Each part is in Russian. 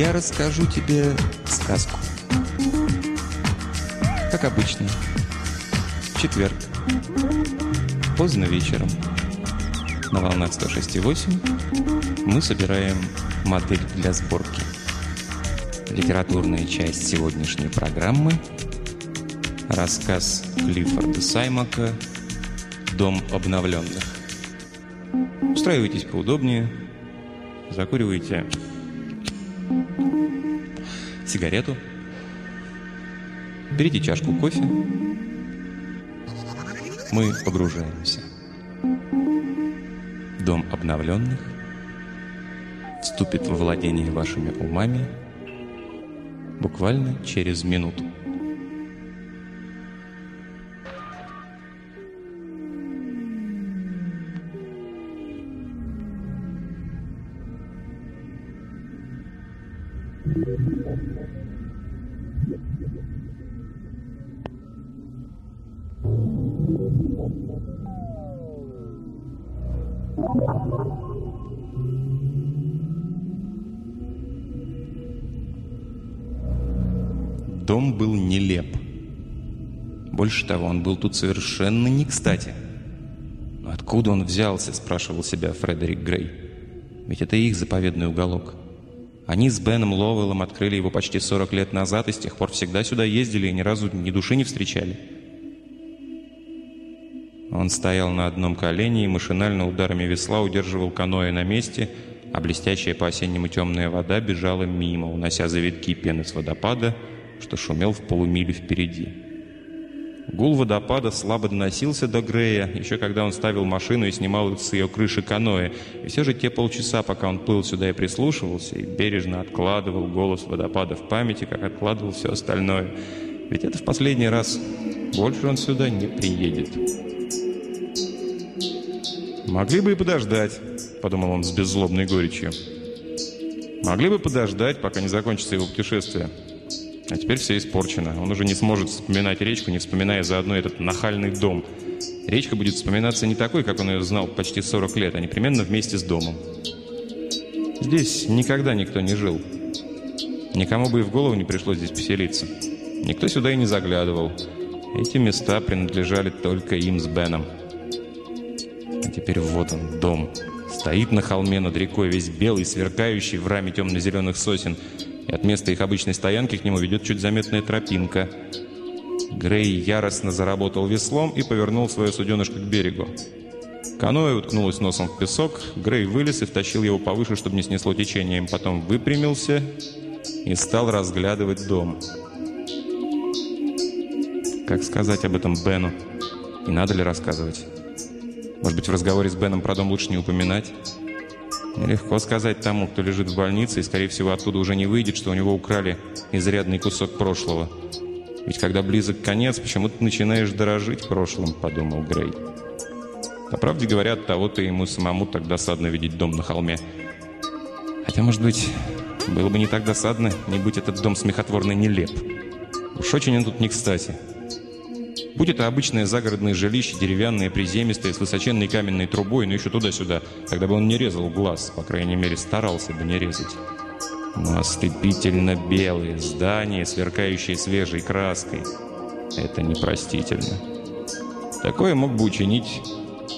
я расскажу тебе сказку. Как обычно, в четверг, поздно вечером, на волнах 106.8 мы собираем модель для сборки. Литературная часть сегодняшней программы – рассказ Клиффорда Саймака «Дом обновленных». Устраивайтесь поудобнее, закуривайте сигарету, берите чашку кофе. Мы погружаемся. Дом обновленных вступит во владение вашими умами буквально через минуту. Больше того, он был тут совершенно не кстати. «Но откуда он взялся?» – спрашивал себя Фредерик Грей. «Ведь это их заповедный уголок. Они с Беном Ловеллом открыли его почти 40 лет назад и с тех пор всегда сюда ездили и ни разу ни души не встречали». Он стоял на одном колене и машинально ударами весла удерживал каноэ на месте, а блестящая по-осеннему темная вода бежала мимо, унося завитки пены с водопада – что шумел в полумиле впереди. Гул водопада слабо доносился до Грея, еще когда он ставил машину и снимал с ее крыши каноэ. И все же те полчаса, пока он плыл сюда и прислушивался, и бережно откладывал голос водопада в памяти, как откладывал все остальное. Ведь это в последний раз. Больше он сюда не приедет. «Могли бы и подождать», — подумал он с беззлобной горечью. «Могли бы подождать, пока не закончится его путешествие». А теперь все испорчено. Он уже не сможет вспоминать речку, не вспоминая заодно этот нахальный дом. Речка будет вспоминаться не такой, как он ее знал почти 40 лет, а непременно вместе с домом. Здесь никогда никто не жил. Никому бы и в голову не пришлось здесь поселиться. Никто сюда и не заглядывал. Эти места принадлежали только им с Беном. А теперь вот он, дом. Стоит на холме над рекой, весь белый, сверкающий в раме темно-зеленых сосен – и от места их обычной стоянки к нему ведет чуть заметная тропинка. Грей яростно заработал веслом и повернул свое суденышко к берегу. Каноэ уткнулось носом в песок, Грей вылез и втащил его повыше, чтобы не снесло течением. Потом выпрямился и стал разглядывать дом. Как сказать об этом Бену? И надо ли рассказывать? Может быть, в разговоре с Беном про дом лучше не упоминать? Легко сказать тому, кто лежит в больнице и, скорее всего, оттуда уже не выйдет, что у него украли изрядный кусок прошлого. Ведь когда близок конец, почему ты начинаешь дорожить прошлым, подумал Грей. По правде говоря, от того-то ему самому так досадно видеть дом на холме. Хотя, может быть, было бы не так досадно, не будь этот дом смехотворно нелеп. Уж очень он тут не кстати. Будь это обычное загородное жилище, деревянное, приземистое, с высоченной каменной трубой, но еще туда-сюда, тогда бы он не резал глаз, по крайней мере, старался бы не резать. Но ослепительно белые здания, сверкающие свежей краской. Это непростительно. Такое мог бы учинить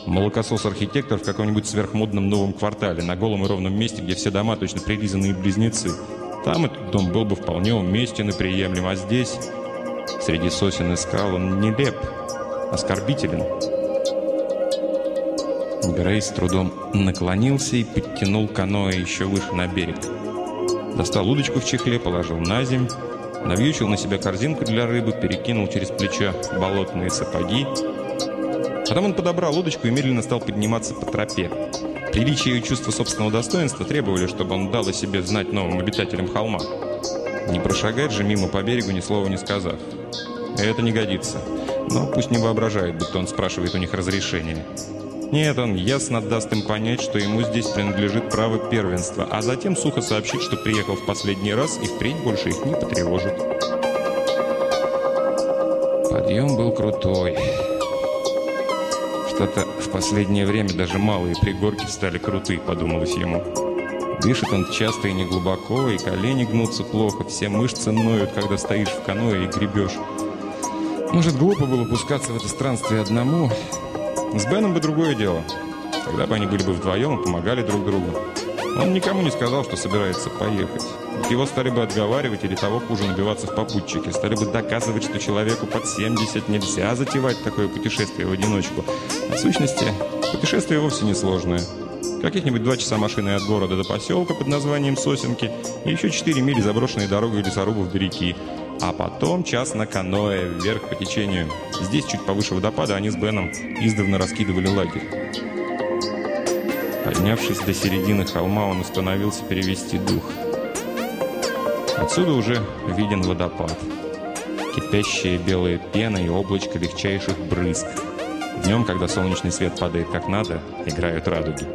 молокосос-архитектор в каком-нибудь сверхмодном новом квартале, на голом и ровном месте, где все дома точно прилизанные близнецы. Там этот дом был бы вполне уместен и приемлем, а здесь... Среди сосен и скал он нелеп, оскорбителен. Грей с трудом наклонился и подтянул каноэ еще выше на берег. Достал удочку в чехле, положил на земь, навьючил на себя корзинку для рыбы, перекинул через плечо болотные сапоги. Потом он подобрал удочку и медленно стал подниматься по тропе. Приличие и чувство собственного достоинства требовали, чтобы он дал о себе знать новым обитателям холма. Не прошагать же мимо по берегу, ни слова не сказав. Это не годится. Но пусть не воображает, будто он спрашивает у них разрешения. Нет, он ясно даст им понять, что ему здесь принадлежит право первенства, а затем сухо сообщит, что приехал в последний раз и впредь больше их не потревожит. Подъем был крутой. Что-то в последнее время даже малые пригорки стали крутые, подумалось ему. Дышит он часто и неглубоко, и колени гнутся плохо, все мышцы ноют, когда стоишь в каноэ и гребешь. Может, глупо было пускаться в это странствие одному. С Беном бы другое дело. Тогда бы они были бы вдвоем и помогали друг другу. Он никому не сказал, что собирается поехать. Его стали бы отговаривать или того хуже набиваться в попутчики. Стали бы доказывать, что человеку под 70 нельзя затевать такое путешествие в одиночку. А в сущности, путешествие вовсе не сложное. Каких-нибудь два часа машины от города до поселка под названием Сосенки и еще четыре мили заброшенной дорогой лесорубов до реки. А потом час на каноэ вверх по течению. Здесь, чуть повыше водопада, они с Беном издавна раскидывали лагерь. Поднявшись до середины холма, он остановился перевести дух. Отсюда уже виден водопад. Кипящая белая пена и облачко легчайших брызг. Днем, когда солнечный свет падает как надо, играют радуги.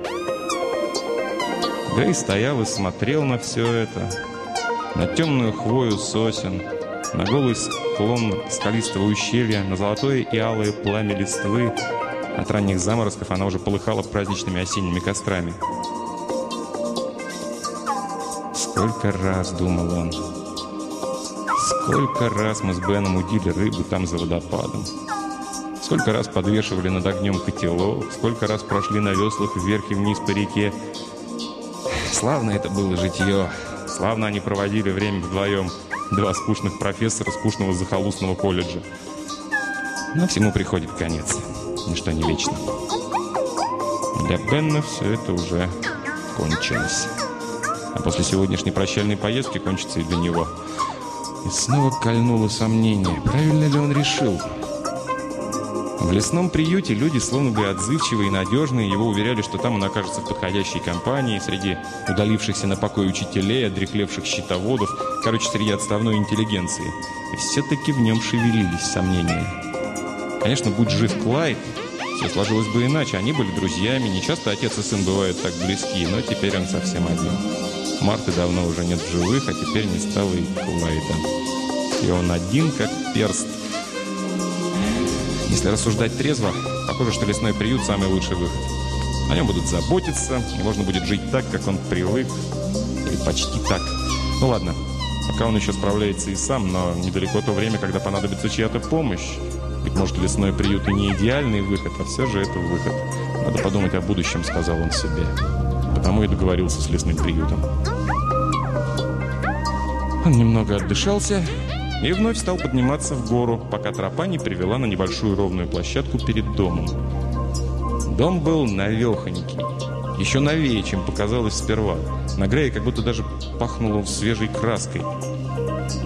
Грей стоял и смотрел на все это. На темную хвою сосен, на голый склон скалистого ущелья, на золотое и алое пламя листвы. От ранних заморозков она уже полыхала праздничными осенними кострами. Сколько раз, думал он, сколько раз мы с Беном удили рыбу там за водопадом. Сколько раз подвешивали над огнем котелок, сколько раз прошли на веслах вверх и вниз по реке. Славно это было житье. Славно они проводили время вдвоем. Два скучных профессора скучного захолустного колледжа. Но всему приходит конец. Ничто не вечно. Для Бенна все это уже кончилось. А после сегодняшней прощальной поездки кончится и для него. И снова кольнуло сомнение, правильно ли он решил. В лесном приюте люди словно бы отзывчивые и надежные. Его уверяли, что там он окажется в подходящей компании, среди удалившихся на покой учителей, одрехлевших щитоводов, короче, среди отставной интеллигенции. И все-таки в нем шевелились сомнения. Конечно, будь жив Клайд, все сложилось бы иначе. Они были друзьями, не часто отец и сын бывают так близки, но теперь он совсем один. Марты давно уже нет в живых, а теперь не стало и Клайда. И он один, как перст. Если рассуждать трезво, похоже, что лесной приют – самый лучший выход. О нем будут заботиться, и можно будет жить так, как он привык. Или почти так. Ну ладно, пока он еще справляется и сам, но недалеко то время, когда понадобится чья-то помощь. Ведь, может, лесной приют и не идеальный выход, а все же это выход. Надо подумать о будущем, сказал он себе. Потому и договорился с лесным приютом. Он немного отдышался и вновь стал подниматься в гору, пока тропа не привела на небольшую ровную площадку перед домом. Дом был навехонький, еще новее, чем показалось сперва. На Грея как будто даже пахнуло свежей краской.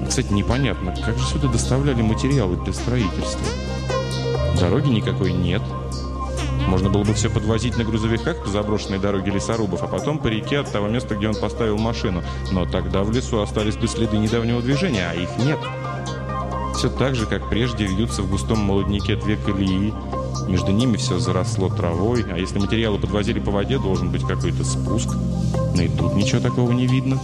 Кстати, непонятно, как же сюда доставляли материалы для строительства? Дороги никакой нет. Можно было бы все подвозить на грузовиках по заброшенной дороге лесорубов, а потом по реке от того места, где он поставил машину. Но тогда в лесу остались бы следы недавнего движения, а их нет. Все так же, как прежде, вьются в густом молодняке две колеи. Между ними все заросло травой, а если материалы подвозили по воде, должен быть какой-то спуск. Но и тут ничего такого не видно.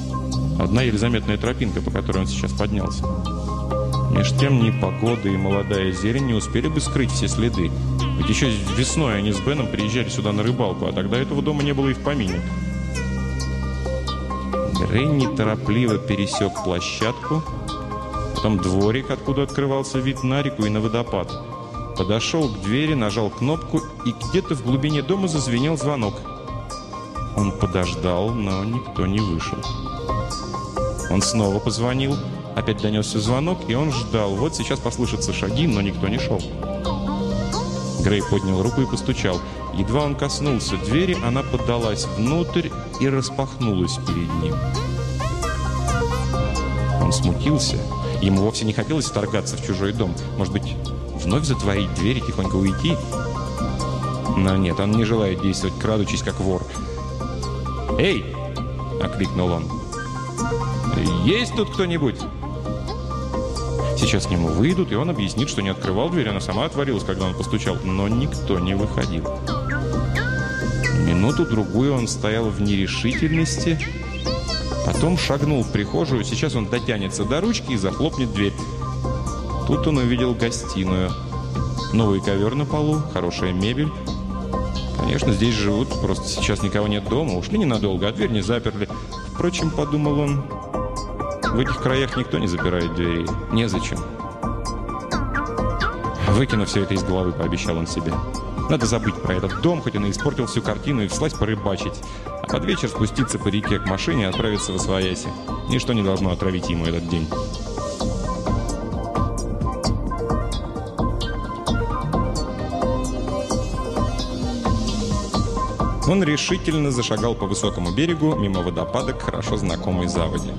Одна еле заметная тропинка, по которой он сейчас поднялся. Меж тем ни погода и молодая зелень не успели бы скрыть все следы. Ведь еще весной они с Беном приезжали сюда на рыбалку, а тогда этого дома не было и в помине. Грей неторопливо пересек площадку, потом дворик, откуда открывался вид на реку и на водопад. Подошел к двери, нажал кнопку, и где-то в глубине дома зазвенел звонок. Он подождал, но никто не вышел. Он снова позвонил, опять донесся звонок, и он ждал. Вот сейчас послышатся шаги, но никто не шел. Грей поднял руку и постучал. Едва он коснулся двери, она поддалась внутрь и распахнулась перед ним. Он смутился. Ему вовсе не хотелось вторгаться в чужой дом. Может быть, вновь затворить дверь и тихонько уйти? Но нет, он не желает действовать, крадучись, как вор. «Эй!» — окликнул он. «Есть тут кто-нибудь?» Сейчас к нему выйдут, и он объяснит, что не открывал дверь, она сама отворилась, когда он постучал, но никто не выходил. Минуту-другую он стоял в нерешительности, потом шагнул в прихожую, сейчас он дотянется до ручки и захлопнет дверь. Тут он увидел гостиную. Новый ковер на полу, хорошая мебель. Конечно, здесь живут, просто сейчас никого нет дома. Ушли ненадолго, а дверь не заперли. Впрочем, подумал он, в этих краях никто не запирает двери. Незачем. Выкину все это из головы, пообещал он себе. Надо забыть про этот дом, хоть он и испортил всю картину, и вслась порыбачить. А под вечер спуститься по реке к машине и отправиться в Освояси. Ничто не должно отравить ему этот день. Он решительно зашагал по высокому берегу, мимо водопада к хорошо знакомой заводе.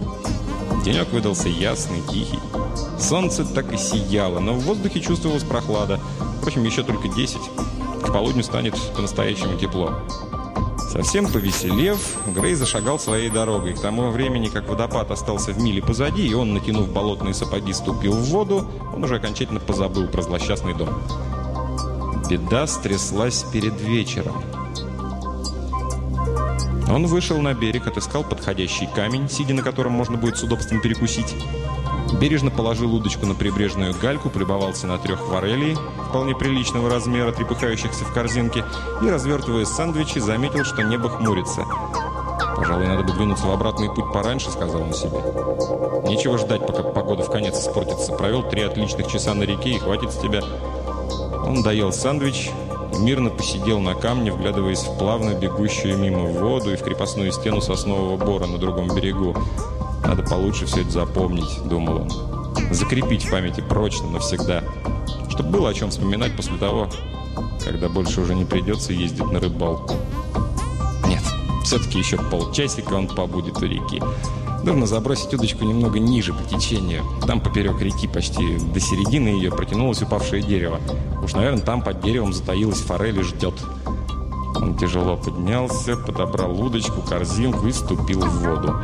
Денек выдался ясный, тихий. Солнце так и сияло, но в воздухе чувствовалась прохлада. Впрочем, еще только 10. К полудню станет по-настоящему тепло. Совсем повеселев, Грей зашагал своей дорогой. К тому времени, как водопад остался в миле позади, и он, натянув болотные сапоги, ступил в воду, он уже окончательно позабыл про злосчастный дом. Беда стряслась перед вечером. Он вышел на берег, отыскал подходящий камень, сидя на котором можно будет с удобством перекусить. Бережно положил удочку на прибрежную гальку, полюбовался на трех форелей, вполне приличного размера, трепыхающихся в корзинке, и, развертывая сэндвичи, заметил, что небо хмурится. «Пожалуй, надо бы двинуться в обратный путь пораньше», — сказал он себе. «Нечего ждать, пока погода в конец испортится. Провел три отличных часа на реке, и хватит с тебя». Он доел сэндвич, мирно посидел на камне, вглядываясь в плавно бегущую мимо воду и в крепостную стену соснового бора на другом берегу. «Надо получше все это запомнить», — думал он. «Закрепить в памяти прочно, навсегда. Чтобы было о чем вспоминать после того, когда больше уже не придется ездить на рыбалку». Нет, все-таки еще полчасика он побудет у реки. Нужно забросить удочку немного ниже по течению. Там поперек реки почти до середины ее протянулось упавшее дерево. Уж, наверное, там под деревом затаилась форель и ждет. Он тяжело поднялся, подобрал удочку, корзинку и ступил в воду.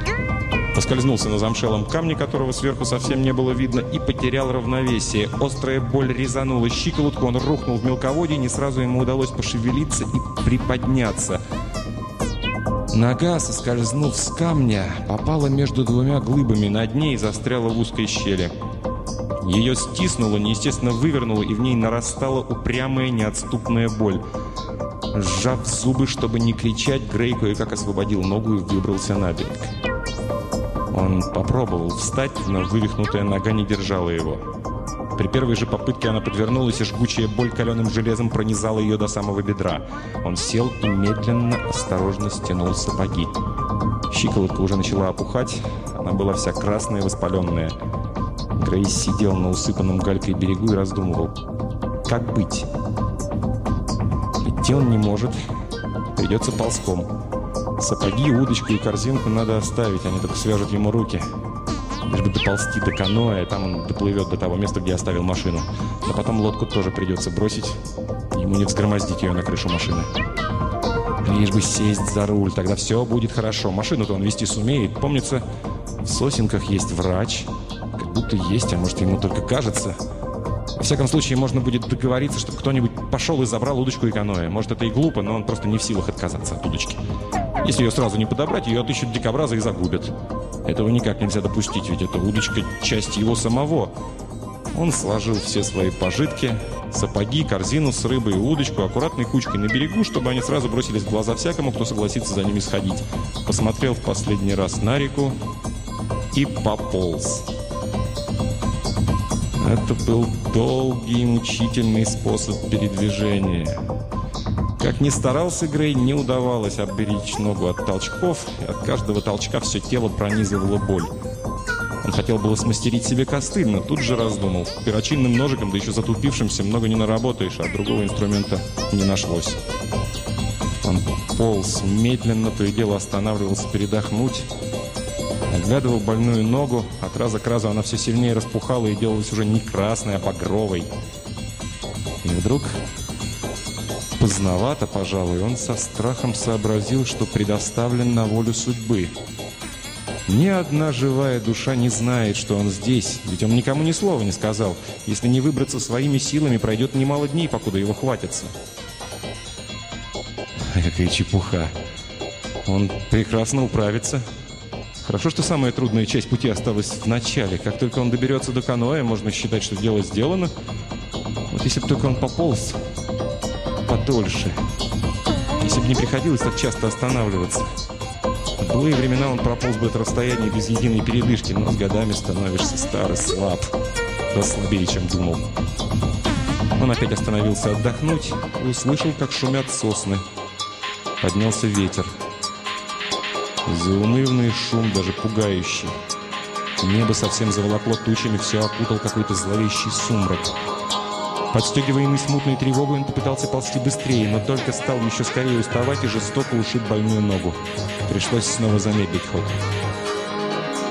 Поскользнулся на замшелом камне, которого сверху совсем не было видно, и потерял равновесие. Острая боль резанула щиколотку, он рухнул в мелководье, не сразу ему удалось пошевелиться и приподняться – Нога, соскользнув с камня, попала между двумя глыбами на дне и застряла в узкой щели. Ее стиснуло, неестественно вывернуло, и в ней нарастала упрямая неотступная боль. Сжав зубы, чтобы не кричать, Грей кое-как освободил ногу и выбрался на берег. Он попробовал встать, но вывихнутая нога не держала его. При первой же попытке она подвернулась, и жгучая боль каленым железом пронизала ее до самого бедра. Он сел и медленно, осторожно стянул сапоги. Щиколотка уже начала опухать, она была вся красная и воспаленная. Грейс сидел на усыпанном галькой берегу и раздумывал. Как быть? Идти он не может. Придется ползком. Сапоги, удочку и корзинку надо оставить, они только свяжут ему руки лишь бы доползти до каноэ, там он доплывет до того места, где оставил машину. Но потом лодку тоже придется бросить, ему не взгромоздить ее на крышу машины. Лишь бы сесть за руль, тогда все будет хорошо. Машину-то он вести сумеет. Помнится, в сосенках есть врач. Как будто есть, а может, ему только кажется. Во всяком случае, можно будет договориться, чтобы кто-нибудь пошел и забрал удочку и каноэ. Может, это и глупо, но он просто не в силах отказаться от удочки. Если ее сразу не подобрать, ее отыщут дикобразы и загубят. Этого никак нельзя допустить, ведь эта удочка – часть его самого. Он сложил все свои пожитки, сапоги, корзину с рыбой и удочку аккуратной кучкой на берегу, чтобы они сразу бросились в глаза всякому, кто согласится за ними сходить. Посмотрел в последний раз на реку и пополз. Это был долгий и мучительный способ передвижения. Как ни старался Грей, не удавалось обберечь ногу от толчков, и от каждого толчка все тело пронизывало боль. Он хотел было смастерить себе костыль, но тут же раздумал. Перочинным ножиком, да еще затупившимся, много не наработаешь, а другого инструмента не нашлось. Он полз медленно, то и дело останавливался передохнуть, оглядывал больную ногу. От раза к разу она все сильнее распухала и делалась уже не красной, а багровой. И вдруг Поздновато, пожалуй, он со страхом сообразил, что предоставлен на волю судьбы. Ни одна живая душа не знает, что он здесь, ведь он никому ни слова не сказал. Если не выбраться своими силами, пройдет немало дней, покуда его хватится. Какая чепуха. Он прекрасно управится. Хорошо, что самая трудная часть пути осталась в начале. Как только он доберется до каноэ, можно считать, что дело сделано. Вот если бы только он пополз подольше. Если бы не приходилось так часто останавливаться. В былые времена он прополз бы это расстояние без единой передышки, но с годами становишься стар и слаб. Да слабее, чем думал. Он опять остановился отдохнуть и услышал, как шумят сосны. Поднялся ветер. Заунывный шум, даже пугающий. Небо совсем заволокло тучами, все окутал какой-то зловещий сумрак. Подстегиваемый смутной тревогой, он попытался ползти быстрее, но только стал еще скорее уставать и жестоко ушиб больную ногу. Пришлось снова замедлить ход.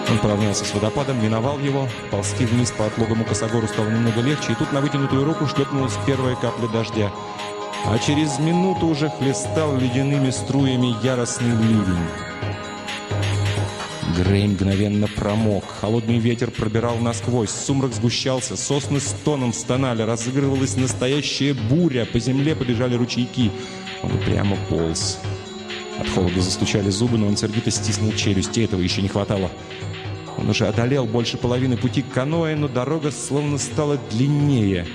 Он поравнялся с водопадом, миновал его, ползти вниз по отлогому косогору стало немного легче, и тут на вытянутую руку шлепнулась первая капля дождя. А через минуту уже хлестал ледяными струями яростный ливень. Грей мгновенно промок. Холодный ветер пробирал насквозь. Сумрак сгущался. Сосны с тоном стонали. Разыгрывалась настоящая буря. По земле побежали ручейки. Он прямо полз. От холода застучали зубы, но он сердито стиснул челюсть. Этого еще не хватало. Он уже одолел больше половины пути к каноэ, но дорога словно стала длиннее.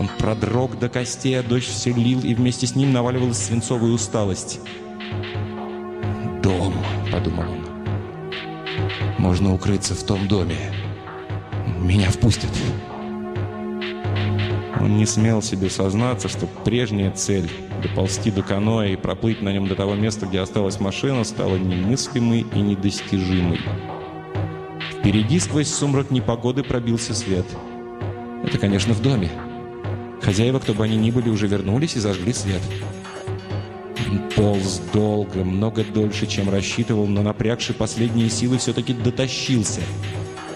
Он продрог до костей, а дождь все лил, и вместе с ним наваливалась свинцовая усталость. «Дом», — подумал он. Можно укрыться в том доме. Меня впустят. Он не смел себе сознаться, что прежняя цель — доползти до каноэ и проплыть на нем до того места, где осталась машина, стала немыслимой и недостижимой. Впереди сквозь сумрак непогоды пробился свет. Это, конечно, в доме. Хозяева, кто бы они ни были, уже вернулись и зажгли свет. Полз долго, много дольше, чем рассчитывал, но напрягший последние силы все-таки дотащился.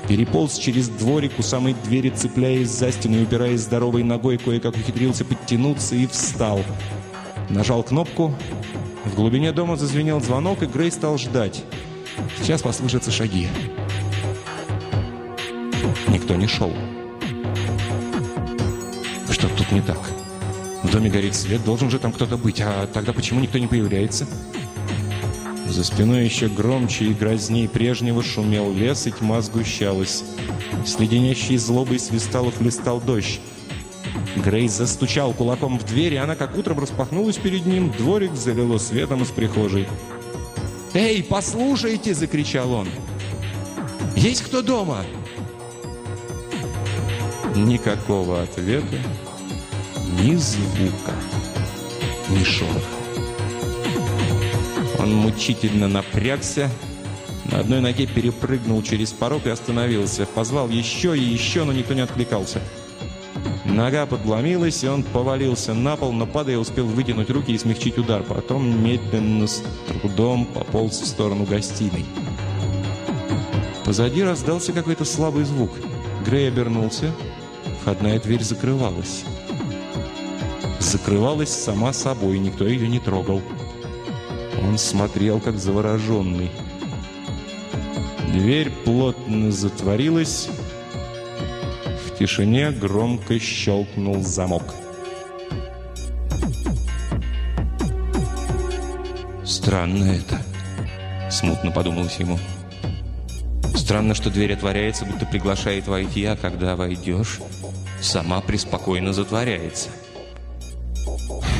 Переполз через дворик у самой двери, цепляясь за стену и упираясь здоровой ногой, кое-как ухитрился подтянуться и встал. Нажал кнопку. В глубине дома зазвенел звонок, и Грей стал ждать. Сейчас послышатся шаги. Никто не шел. Что тут не так? В доме горит свет, должен же там кто-то быть. А тогда почему никто не появляется? За спиной еще громче и грознее прежнего шумел лес, и тьма сгущалась. С леденящей злобой свистал и дождь. Грейс застучал кулаком в дверь, и она как утром распахнулась перед ним. Дворик залило светом из прихожей. «Эй, послушайте!» — закричал он. «Есть кто дома?» Никакого ответа ни звука, ни шороха. Он мучительно напрягся, на одной ноге перепрыгнул через порог и остановился. Позвал еще и еще, но никто не откликался. Нога подломилась, и он повалился на пол, но падая успел вытянуть руки и смягчить удар. Потом медленно, с трудом пополз в сторону гостиной. Позади раздался какой-то слабый звук. Грей обернулся. Входная дверь закрывалась закрывалась сама собой, никто ее не трогал. Он смотрел, как завороженный. Дверь плотно затворилась. В тишине громко щелкнул замок. «Странно это», — смутно подумалось ему. «Странно, что дверь отворяется, будто приглашает войти, а когда войдешь, сама преспокойно затворяется».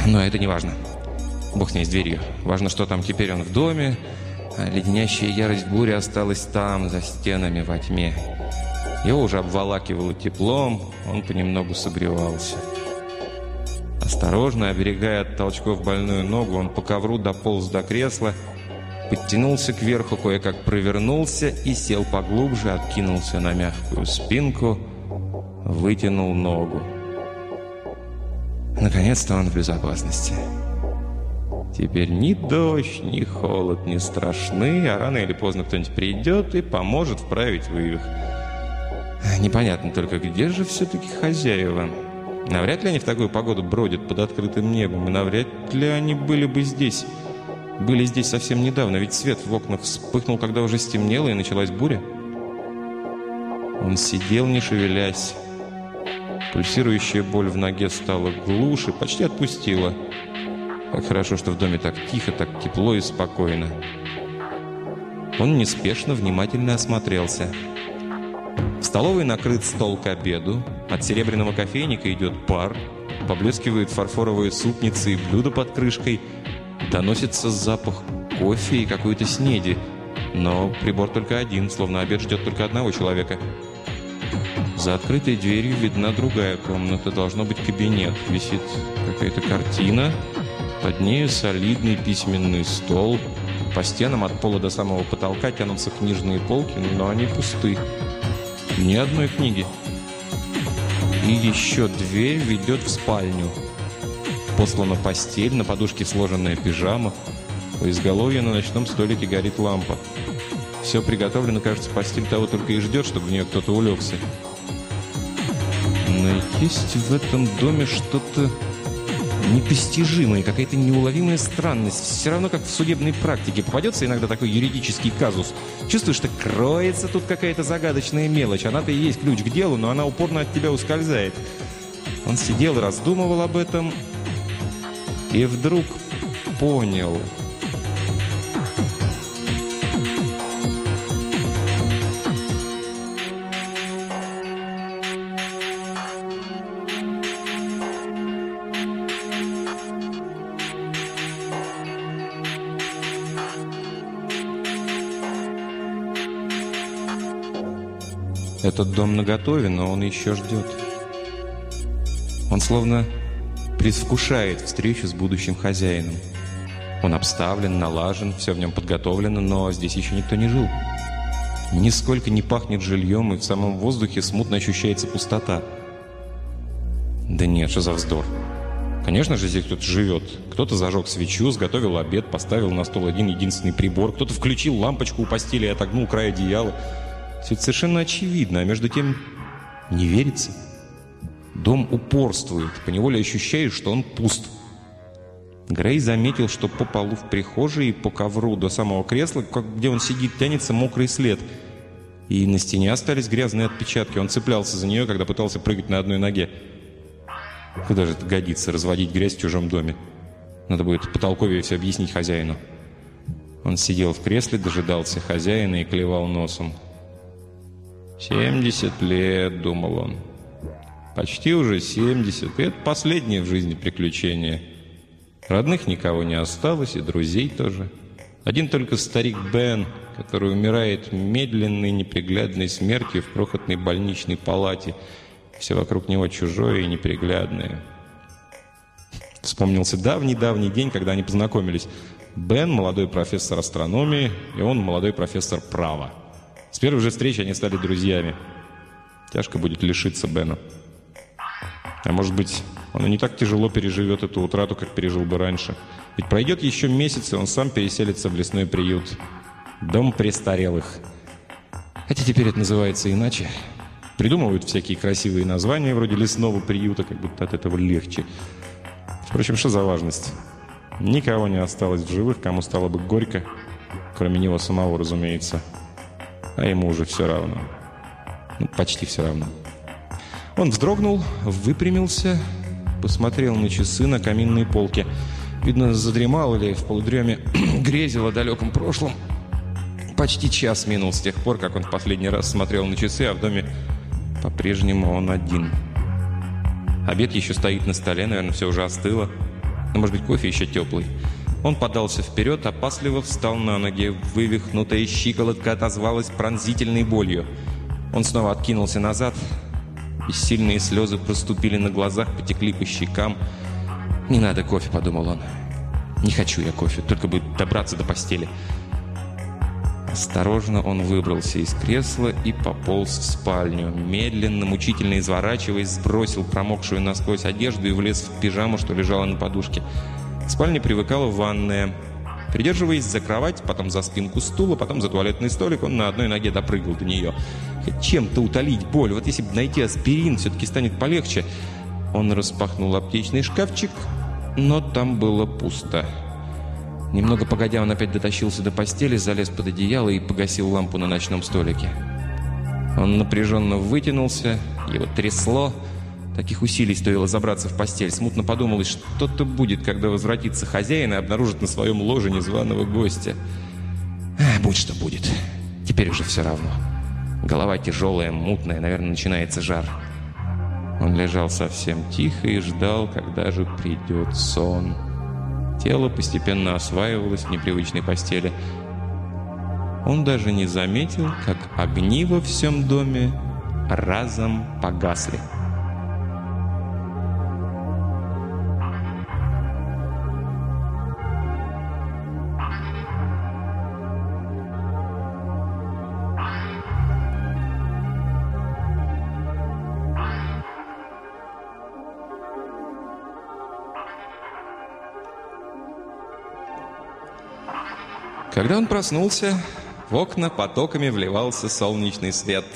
Но это не важно. Бог с ней с дверью. Важно, что там теперь он в доме, а леденящая ярость бури осталась там, за стенами во тьме. Его уже обволакивало теплом, он понемногу согревался. Осторожно, оберегая от толчков больную ногу, он по ковру дополз до кресла, подтянулся кверху, кое-как провернулся и сел поглубже, откинулся на мягкую спинку, вытянул ногу. Наконец-то он в безопасности. Теперь ни дождь, ни холод не страшны, а рано или поздно кто-нибудь придет и поможет вправить вывих. Непонятно только, где же все-таки хозяева? Навряд ли они в такую погоду бродят под открытым небом, и навряд ли они были бы здесь. Были здесь совсем недавно, ведь свет в окнах вспыхнул, когда уже стемнело и началась буря. Он сидел, не шевелясь, Пульсирующая боль в ноге стала глуше, почти отпустила. Как хорошо, что в доме так тихо, так тепло и спокойно. Он неспешно, внимательно осмотрелся. В столовой накрыт стол к обеду. От серебряного кофейника идет пар. Поблескивают фарфоровые супницы и блюда под крышкой. Доносится запах кофе и какой-то снеди. Но прибор только один, словно обед ждет только одного человека. За открытой дверью видна другая комната. Должно быть кабинет. Висит какая-то картина. Под нею солидный письменный стол. По стенам от пола до самого потолка тянутся книжные полки, но они пусты. Ни одной книги. И еще дверь ведет в спальню. Послана постель, на подушке сложенная пижама. У изголовья на ночном столике горит лампа. Все приготовлено, кажется, постель того только и ждет, чтобы в нее кто-то улегся. Но есть в этом доме что-то непостижимое, какая-то неуловимая странность. Все равно, как в судебной практике. Попадется иногда такой юридический казус. Чувствуешь, что кроется тут какая-то загадочная мелочь. Она-то и есть ключ к делу, но она упорно от тебя ускользает. Он сидел, раздумывал об этом и вдруг понял – Этот дом наготове, но он еще ждет. Он словно предвкушает встречу с будущим хозяином. Он обставлен, налажен, все в нем подготовлено, но здесь еще никто не жил. Нисколько не пахнет жильем, и в самом воздухе смутно ощущается пустота. Да нет, что за вздор. Конечно же, здесь кто-то живет. Кто-то зажег свечу, сготовил обед, поставил на стол один единственный прибор, кто-то включил лампочку у постели и отогнул край одеяла. Все это совершенно очевидно, а между тем не верится. Дом упорствует, поневоле ощущаешь, что он пуст. Грей заметил, что по полу в прихожей и по ковру до самого кресла, где он сидит, тянется мокрый след. И на стене остались грязные отпечатки. Он цеплялся за нее, когда пытался прыгать на одной ноге. Куда же это годится, разводить грязь в чужом доме? Надо будет потолковее все объяснить хозяину. Он сидел в кресле, дожидался хозяина и клевал носом. «Семьдесят лет», — думал он. «Почти уже семьдесят. И это последнее в жизни приключение. Родных никого не осталось, и друзей тоже. Один только старик Бен, который умирает медленной, неприглядной смертью в крохотной больничной палате. Все вокруг него чужое и неприглядное». Вспомнился давний-давний день, когда они познакомились. Бен – молодой профессор астрономии, и он – молодой профессор права. С первой же встречи они стали друзьями. Тяжко будет лишиться Бена. А может быть, он и не так тяжело переживет эту утрату, как пережил бы раньше. Ведь пройдет еще месяц, и он сам переселится в лесной приют. Дом престарелых. Хотя теперь это называется иначе. Придумывают всякие красивые названия, вроде лесного приюта, как будто от этого легче. Впрочем, что за важность? Никого не осталось в живых, кому стало бы горько, кроме него самого, разумеется а ему уже все равно. Ну, почти все равно. Он вздрогнул, выпрямился, посмотрел на часы на каминной полке. Видно, задремал или в полудреме грезил о далеком прошлом. Почти час минул с тех пор, как он в последний раз смотрел на часы, а в доме по-прежнему он один. Обед еще стоит на столе, наверное, все уже остыло. Но, может быть, кофе еще теплый. Он подался вперед, опасливо встал на ноги. Вывихнутая щиколотка отозвалась пронзительной болью. Он снова откинулся назад. Бессильные слезы проступили на глазах, потекли по щекам. «Не надо кофе», — подумал он. «Не хочу я кофе, только бы добраться до постели». Осторожно он выбрался из кресла и пополз в спальню. Медленно, мучительно изворачиваясь, сбросил промокшую насквозь одежду и влез в пижаму, что лежала на подушке. К спальне привыкала ванная. Придерживаясь за кровать, потом за спинку стула, потом за туалетный столик, он на одной ноге допрыгал до нее. Хоть чем-то утолить боль. Вот если бы найти аспирин, все-таки станет полегче. Он распахнул аптечный шкафчик, но там было пусто. Немного погодя, он опять дотащился до постели, залез под одеяло и погасил лампу на ночном столике. Он напряженно вытянулся, его трясло, Таких усилий стоило забраться в постель. Смутно подумалось, что-то будет, когда возвратится хозяин и обнаружит на своем ложе незваного гостя. А, будь что будет. Теперь уже все равно. Голова тяжелая, мутная, наверное, начинается жар. Он лежал совсем тихо и ждал, когда же придет сон. Тело постепенно осваивалось в непривычной постели. Он даже не заметил, как огни во всем доме разом погасли. Когда он проснулся, в окна потоками вливался солнечный свет.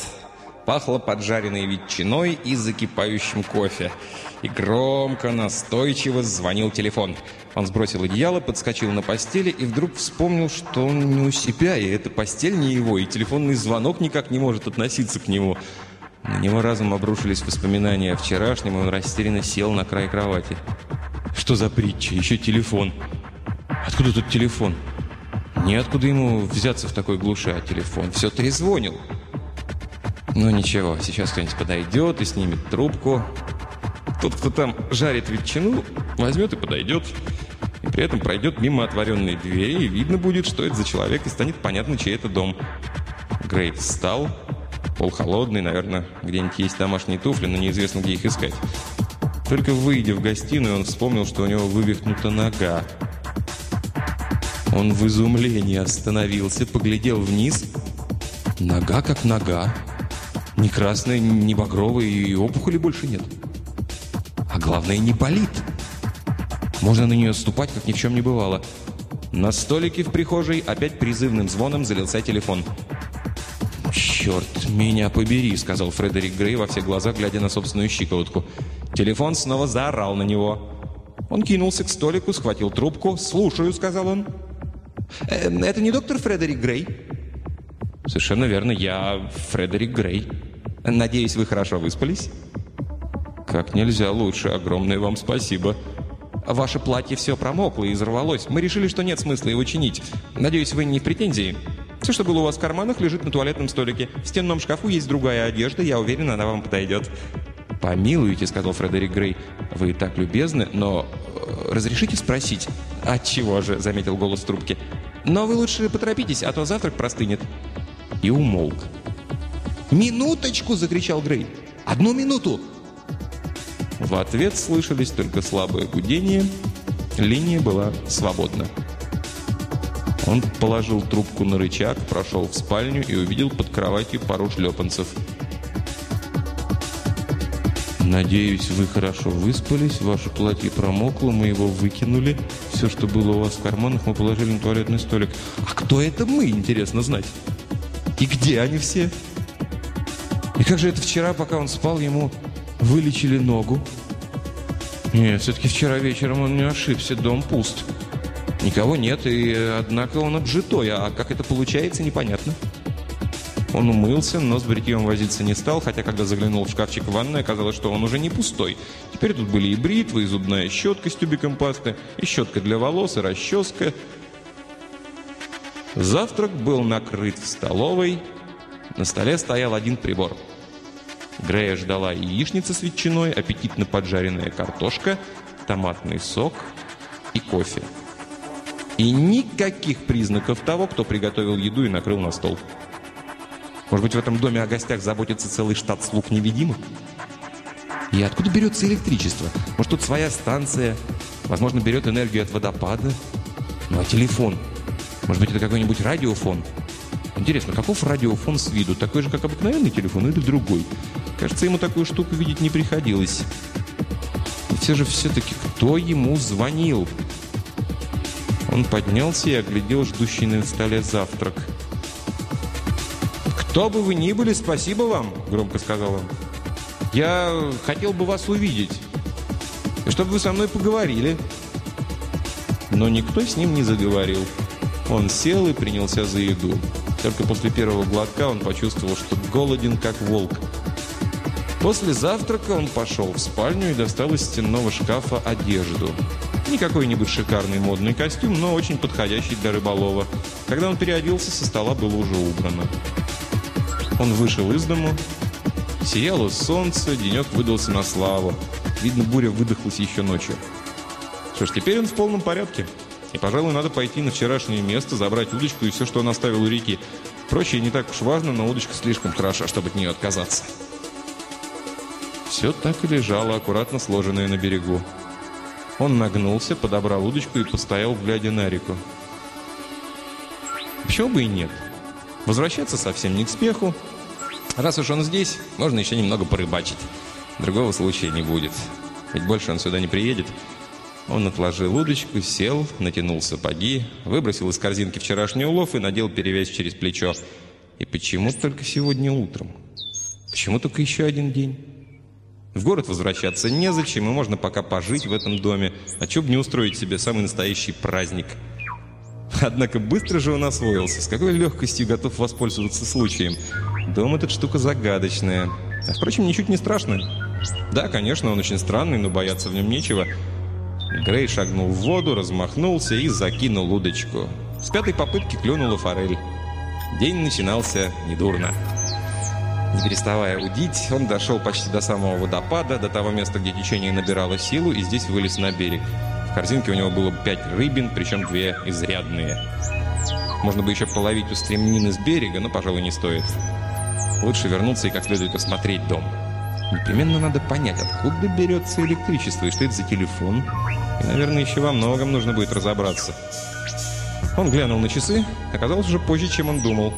Пахло поджаренной ветчиной и закипающим кофе. И громко, настойчиво звонил телефон. Он сбросил одеяло, подскочил на постели и вдруг вспомнил, что он не у себя, и эта постель не его, и телефонный звонок никак не может относиться к нему. На него разом обрушились воспоминания о вчерашнем, и он растерянно сел на край кровати. Что за притча? Еще телефон. Откуда тут телефон? Неоткуда ему взяться в такой глуши, а телефон все трезвонил. Ну ничего, сейчас кто-нибудь подойдет и снимет трубку. Тот, кто там жарит ветчину, возьмет и подойдет. И при этом пройдет мимо отворенной двери, и видно будет, что это за человек, и станет понятно, чей это дом. Грейв встал. Пол холодный, наверное, где-нибудь есть домашние туфли, но неизвестно, где их искать. Только выйдя в гостиную, он вспомнил, что у него вывихнута нога. Он в изумлении остановился, поглядел вниз. Нога как нога. Ни красная, ни багровая, и опухоли больше нет. А главное, не болит. Можно на нее ступать, как ни в чем не бывало. На столике в прихожей опять призывным звоном залился телефон. «Черт, меня побери», — сказал Фредерик Грей во все глаза, глядя на собственную щиколотку. Телефон снова заорал на него. Он кинулся к столику, схватил трубку. «Слушаю», — сказал он. Э, это не доктор Фредерик Грей? Совершенно верно, я Фредерик Грей. Надеюсь, вы хорошо выспались? Как нельзя лучше, огромное вам спасибо. Ваше платье все промокло и изорвалось. Мы решили, что нет смысла его чинить. Надеюсь, вы не в претензии? Все, что было у вас в карманах, лежит на туалетном столике. В стенном шкафу есть другая одежда, я уверен, она вам подойдет. «Помилуйте», — сказал Фредерик Грей, — «вы так любезны, но э, разрешите спросить?» «Отчего же?» — заметил голос трубки. «Но вы лучше поторопитесь, а то завтрак простынет». И умолк. «Минуточку!» — закричал Грей. «Одну минуту!» В ответ слышались только слабое гудение. Линия была свободна. Он положил трубку на рычаг, прошел в спальню и увидел под кроватью пару шлепанцев — «Надеюсь, вы хорошо выспались, ваше платье промокло, мы его выкинули. Все, что было у вас в карманах, мы положили на туалетный столик. А кто это мы, интересно знать? И где они все? И как же это вчера, пока он спал, ему вылечили ногу? Нет, все-таки вчера вечером он не ошибся, дом пуст. Никого нет, и однако он обжитой, а как это получается, непонятно». Он умылся, но с бритьем возиться не стал, хотя когда заглянул в шкафчик в ванной, оказалось, что он уже не пустой. Теперь тут были и бритвы, и зубная щетка с тюбиком пасты, и щетка для волос, и расческа. Завтрак был накрыт в столовой. На столе стоял один прибор. Грея ждала яичница с ветчиной, аппетитно поджаренная картошка, томатный сок и кофе. И никаких признаков того, кто приготовил еду и накрыл на стол. Может быть, в этом доме о гостях заботится целый штат слуг невидимых? И откуда берется электричество? Может, тут своя станция? Возможно, берет энергию от водопада? Ну, а телефон? Может быть, это какой-нибудь радиофон? Интересно, каков радиофон с виду? Такой же, как обыкновенный телефон или другой? Кажется, ему такую штуку видеть не приходилось. И все же все-таки кто ему звонил? Он поднялся и оглядел ждущий на столе завтрак. «Кто бы вы ни были, спасибо вам», — громко сказал он. «Я хотел бы вас увидеть, чтобы вы со мной поговорили». Но никто с ним не заговорил. Он сел и принялся за еду. Только после первого глотка он почувствовал, что голоден, как волк. После завтрака он пошел в спальню и достал из стенного шкафа одежду. Не какой-нибудь шикарный модный костюм, но очень подходящий для рыболова. Когда он переоделся, со стола было уже убрано. Он вышел из дому. Сияло солнце, денек выдался на славу. Видно, буря выдохлась еще ночью. Что ж, теперь он в полном порядке. И, пожалуй, надо пойти на вчерашнее место, забрать удочку и все, что он оставил у реки. Прочее не так уж важно, но удочка слишком хороша, чтобы от нее отказаться. Все так и лежало, аккуратно сложенное на берегу. Он нагнулся, подобрал удочку и постоял, глядя на реку. Почему бы и нет? Возвращаться совсем не к спеху. Раз уж он здесь, можно еще немного порыбачить. Другого случая не будет. Ведь больше он сюда не приедет. Он отложил удочку, сел, натянул сапоги, выбросил из корзинки вчерашний улов и надел перевязь через плечо. И почему только сегодня утром? Почему только еще один день? В город возвращаться незачем, и можно пока пожить в этом доме. А чё бы не устроить себе самый настоящий праздник? Однако быстро же он освоился. С какой легкостью готов воспользоваться случаем. Дом этот штука загадочная. А, впрочем, ничуть не страшно. Да, конечно, он очень странный, но бояться в нем нечего. Грей шагнул в воду, размахнулся и закинул удочку. С пятой попытки клюнула форель. День начинался недурно. Не переставая удить, он дошел почти до самого водопада, до того места, где течение набирало силу, и здесь вылез на берег. В корзинке у него было пять рыбин, причем две изрядные. Можно бы еще половить у стремнины с берега, но, пожалуй, не стоит. Лучше вернуться и как следует осмотреть дом. Непременно надо понять, откуда берется электричество и что это за телефон. И, наверное, еще во многом нужно будет разобраться. Он глянул на часы. Оказалось уже позже, чем он думал.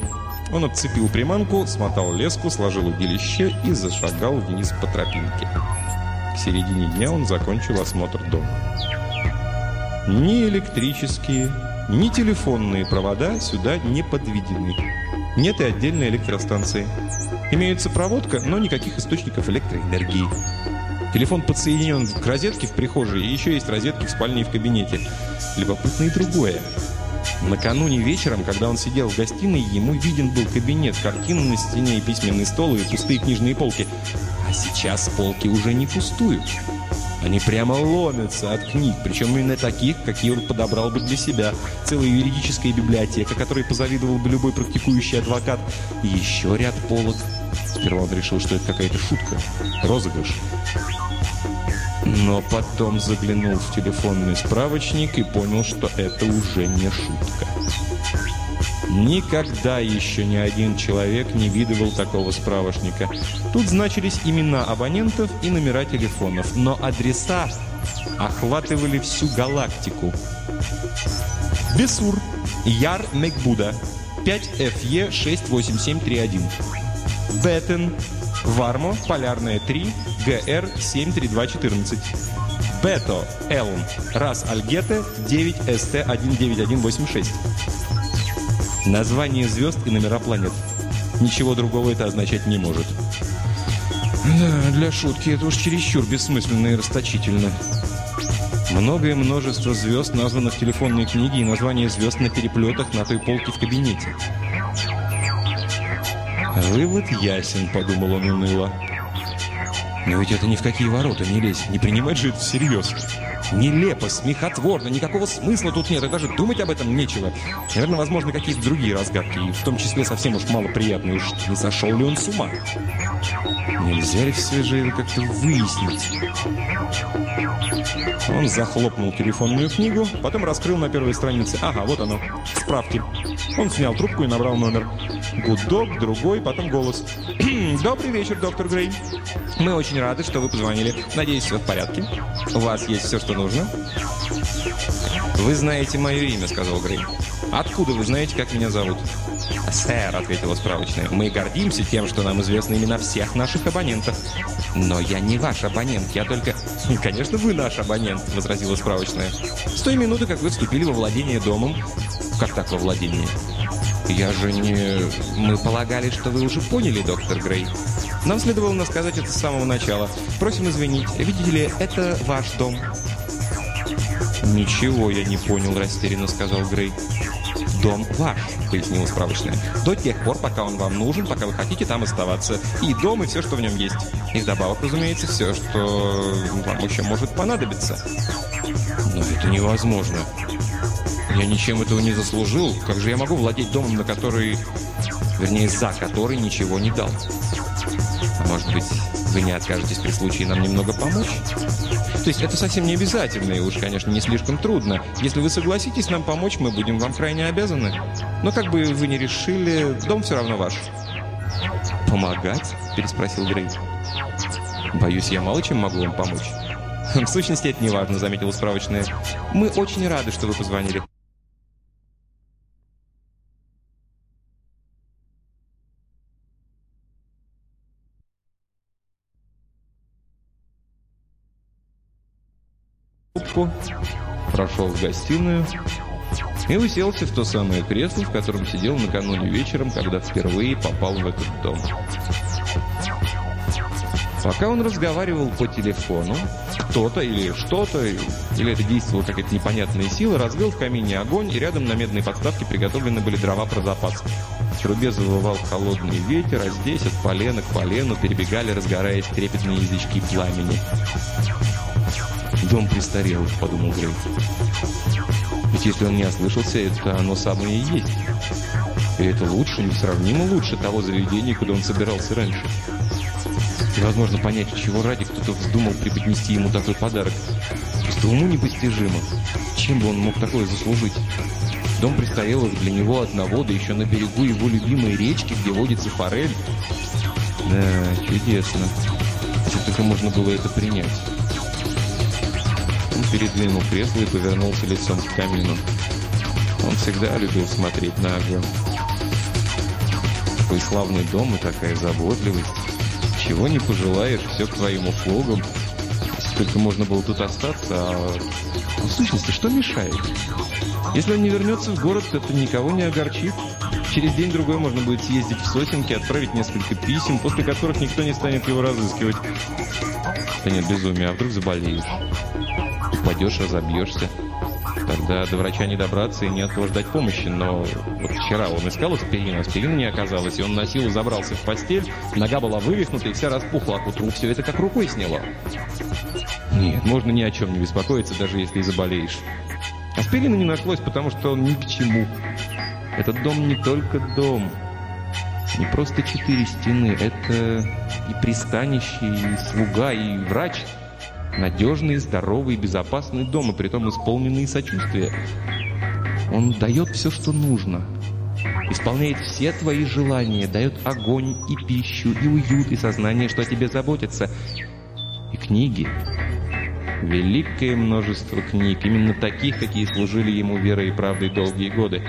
Он отцепил приманку, смотал леску, сложил удилище и зашагал вниз по тропинке. К середине дня он закончил осмотр дома. Ни электрические, ни телефонные провода сюда не подведены. Нет и отдельной электростанции. Имеется проводка, но никаких источников электроэнергии. Телефон подсоединен к розетке в прихожей, и еще есть розетки в спальне и в кабинете. Любопытно и другое. Накануне вечером, когда он сидел в гостиной, ему виден был кабинет, картины на стене и письменный стол и пустые книжные полки. А сейчас полки уже не пустуют. Они прямо ломятся от книг, причем именно таких, какие он подобрал бы для себя. Целая юридическая библиотека, которой позавидовал бы любой практикующий адвокат. И еще ряд полок. Сперва он решил, что это какая-то шутка, розыгрыш. Но потом заглянул в телефонный справочник и понял, что это уже не шутка. Никогда еще ни один человек не видывал такого справочника. Тут значились имена абонентов и номера телефонов, но адреса охватывали всю галактику. Бесур, Яр Мекбуда, 5FE68731. Беттен, Вармо, Полярная 3, ГР 73214. Бето, Элм, Рас Альгете, 9 СТ 19186. Название звезд и номера планет. Ничего другого это означать не может. Да, для шутки это уж чересчур бессмысленно и расточительно. Многое множество звезд названо в телефонной книге и название звезд на переплетах на той полке в кабинете. «Вывод ясен», — подумал он уныло. «Но ведь это ни в какие ворота не лезет, не принимать же это всерьез». Нелепо, смехотворно, никакого смысла тут нет, и даже думать об этом нечего. Наверное, возможно, какие-то другие разгадки, в том числе совсем уж малоприятные. Уж не сошел ли он с ума? Нельзя ли все же как-то выяснить? Он захлопнул телефонную книгу, потом раскрыл на первой странице. Ага, вот оно. Справки. Он снял трубку и набрал номер. Гудок, другой, потом голос. Добрый вечер, доктор Грей. Мы очень рады, что вы позвонили. Надеюсь, все в порядке. У вас есть все, что нужно? Вы знаете мое имя, сказал Грей. Откуда вы знаете, как меня зовут? «Сэр», — ответила справочная, — «мы гордимся тем, что нам известны имена всех наших абонентов». «Но я не ваш абонент, я только...» «Конечно, вы наш абонент», — возразила справочная. «С той минуты, как вы вступили во владение домом...» «Как так во владение?» «Я же не...» «Мы полагали, что вы уже поняли, доктор Грей. Нам следовало сказать это с самого начала. Просим извинить. Видите ли, это ваш дом». «Ничего я не понял», — растерянно сказал Грей. «Дом ваш», — пояснила справочная. «До тех пор, пока он вам нужен, пока вы хотите там оставаться. И дом, и все, что в нем есть. И вдобавок, разумеется, все, что вам еще может понадобиться». «Но это невозможно. Я ничем этого не заслужил. Как же я могу владеть домом, на который... Вернее, за который ничего не дал?» «А может быть, Вы не откажетесь при случае нам немного помочь? То есть это совсем не обязательно, и уж, конечно, не слишком трудно. Если вы согласитесь нам помочь, мы будем вам крайне обязаны. Но как бы вы ни решили, дом все равно ваш. «Помогать?» – переспросил Грей. «Боюсь, я мало чем могу вам помочь». «В сущности, это не важно», – заметила справочная. «Мы очень рады, что вы позвонили». Трубку, прошел в гостиную и уселся в то самое кресло, в котором сидел накануне вечером, когда впервые попал в этот дом. Пока он разговаривал по телефону, кто-то или что-то, или это действовала какая-то непонятная сила, развел в камине огонь, и рядом на медной подставке приготовлены были дрова про запас. В трубе завывал холодный ветер, а здесь от полена к полену перебегали, разгораясь трепетные язычки пламени. «Дом престарелых», — подумал Грей. Ведь если он не ослышался, это оно самое и есть. И это лучше, несравнимо лучше того заведения, куда он собирался раньше. Невозможно понять, чего ради кто-то вздумал преподнести ему такой подарок. Просто уму непостижимо. Чем бы он мог такое заслужить? Дом престарелых для него одного, да еще на берегу его любимой речки, где водится форель. Да, чудесно. Если только можно было это принять. Он передвинул кресло и повернулся лицом к камину. Он всегда любил смотреть на огонь. Такой славный дом и такая заботливость. Чего не пожелаешь, все к твоим услугам. Если только можно было тут остаться, а... В сущности, что мешает? Если он не вернется в город, это никого не огорчит. Через день-другой можно будет съездить в сосенки, отправить несколько писем, после которых никто не станет его разыскивать. Да нет, безумие, а вдруг заболеешь? упадешь, разобьешься. Тогда до врача не добраться и не от кого ждать помощи. Но вот вчера он искал аспирин, аспирина не оказалось, и он на силу забрался в постель, нога была вывихнута и вся распухла, а к утру все это как рукой сняло. Нет, можно ни о чем не беспокоиться, даже если и заболеешь. Аспирина не нашлось, потому что он ни к чему. Этот дом не только дом. Не просто четыре стены, это и пристанище, и слуга, и врач – Надежный, здоровый, безопасный дом, и притом исполненный сочувствия. Он дает все, что нужно. Исполняет все твои желания, дает огонь и пищу, и уют, и сознание, что о тебе заботятся. И книги. Великое множество книг, именно таких, какие служили ему верой и правдой долгие годы.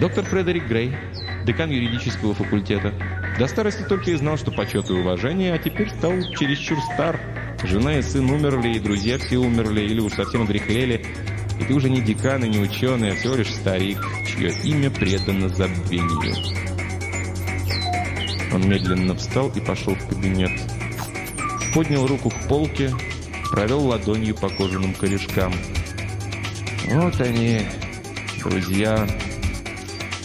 Доктор Фредерик Грей, декан юридического факультета, до старости только и знал, что почет и уважение, а теперь стал чересчур стар – Жена и сын умерли, и друзья все умерли, или уж совсем одрехлели. И ты уже не декан и не ученый, а всего лишь старик, чье имя предано забвению. Он медленно встал и пошел в кабинет. Поднял руку к полке, провел ладонью по кожаным корешкам. Вот они, друзья.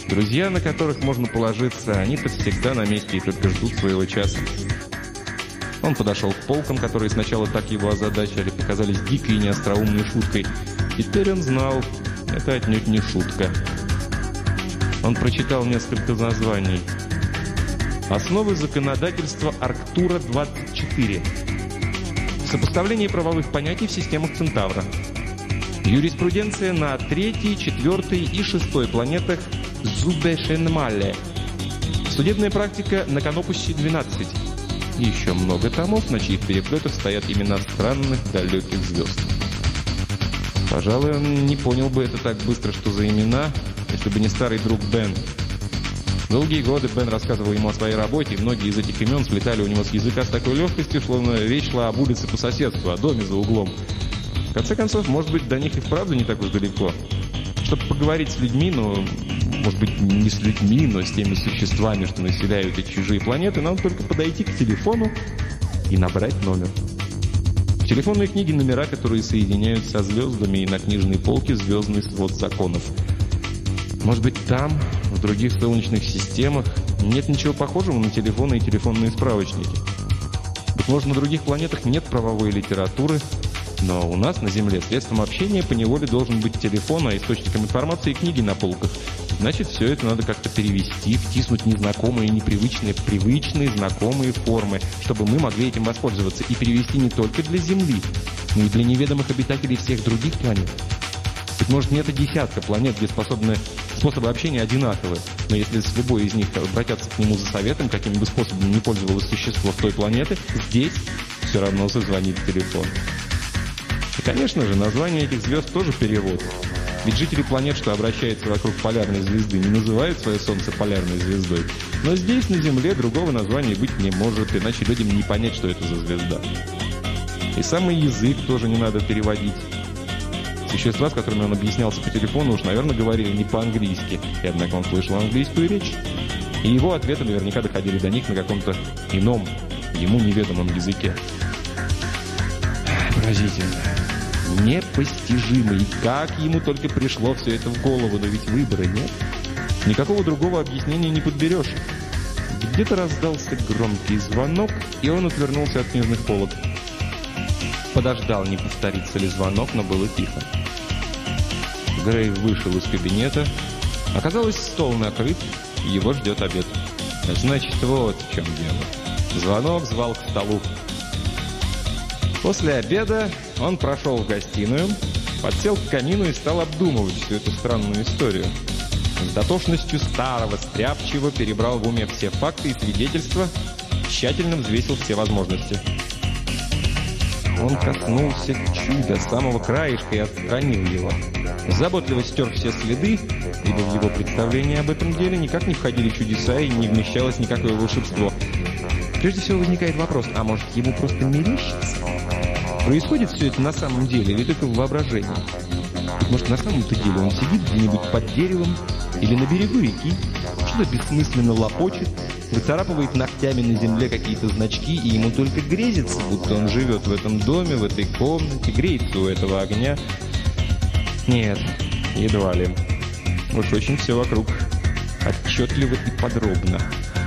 Друзья, на которых можно положиться, они-то всегда на месте и только ждут своего часа. Он подошел к полкам, которые сначала так его озадачили, показались дикой и неостроумной шуткой. Теперь он знал, это отнюдь не шутка. Он прочитал несколько названий. Основы законодательства Арктура-24. Сопоставление правовых понятий в системах Центавра. Юриспруденция на третьей, четвертой и шестой планетах Зубешенмале. Судебная практика на Канопусе 12 и еще много томов, на чьих переплетах стоят имена странных далеких звезд. Пожалуй, он не понял бы это так быстро, что за имена, если бы не старый друг Бен. Долгие годы Бен рассказывал ему о своей работе, и многие из этих имен слетали у него с языка с такой легкостью, словно речь шла об улице по соседству, о доме за углом. Конце концов, может быть, до них и вправду не так уж далеко. Чтобы поговорить с людьми, но может быть, не с людьми, но с теми существами, что населяют эти чужие планеты, нам только подойти к телефону и набрать номер. В телефонной книге номера, которые соединяют со звездами, и на книжной полке звездный свод законов. Может быть, там, в других солнечных системах, нет ничего похожего на телефоны и телефонные справочники. Быть может, на других планетах нет правовой литературы, но у нас на Земле средством общения по неволе должен быть телефон, а источником информации книги на полках. Значит, все это надо как-то перевести, втиснуть незнакомые, непривычные, привычные, знакомые формы, чтобы мы могли этим воспользоваться и перевести не только для Земли, но и для неведомых обитателей всех других планет. Быть может, нет и десятка планет, где способны способы общения одинаковы, но если с любой из них обратятся к нему за советом, каким бы способом не пользовалось существо с той планеты, здесь все равно зазвонит телефон. И, конечно же, название этих звезд тоже перевод. Ведь жители планет, что обращаются вокруг полярной звезды, не называют свое Солнце полярной звездой. Но здесь, на Земле, другого названия быть не может, иначе людям не понять, что это за звезда. И самый язык тоже не надо переводить. Существа, с которыми он объяснялся по телефону, уж, наверное, говорили не по-английски, и однако он слышал английскую речь. И его ответы наверняка доходили до них на каком-то ином, ему неведомом языке. Поразительно. Непостижимо. И как ему только пришло все это в голову, но ведь выбора нет. Никакого другого объяснения не подберешь. Где-то раздался громкий звонок, и он отвернулся от книжных полок. Подождал, не повторится ли звонок, но было тихо. Грей вышел из кабинета. Оказалось, стол накрыт, его ждет обед. Значит, вот в чем дело. Звонок звал к столу. После обеда он прошел в гостиную, подсел к камину и стал обдумывать всю эту странную историю. С дотошностью старого стряпчего перебрал в уме все факты и свидетельства, тщательно взвесил все возможности. Он коснулся чуда самого краешка и отстранил его. Заботливо стер все следы, ибо в его представлении об этом деле никак не входили чудеса и не вмещалось никакое волшебство. Прежде всего возникает вопрос, а может ему просто мерещится? Происходит все это на самом деле или только в воображении? Может, на самом-то деле он сидит где-нибудь под деревом или на берегу реки, что-то бессмысленно лопочет, выцарапывает ногтями на земле какие-то значки, и ему только грезится, будто он живет в этом доме, в этой комнате, греется у этого огня. Нет, едва ли. Уж очень все вокруг отчетливо и подробно.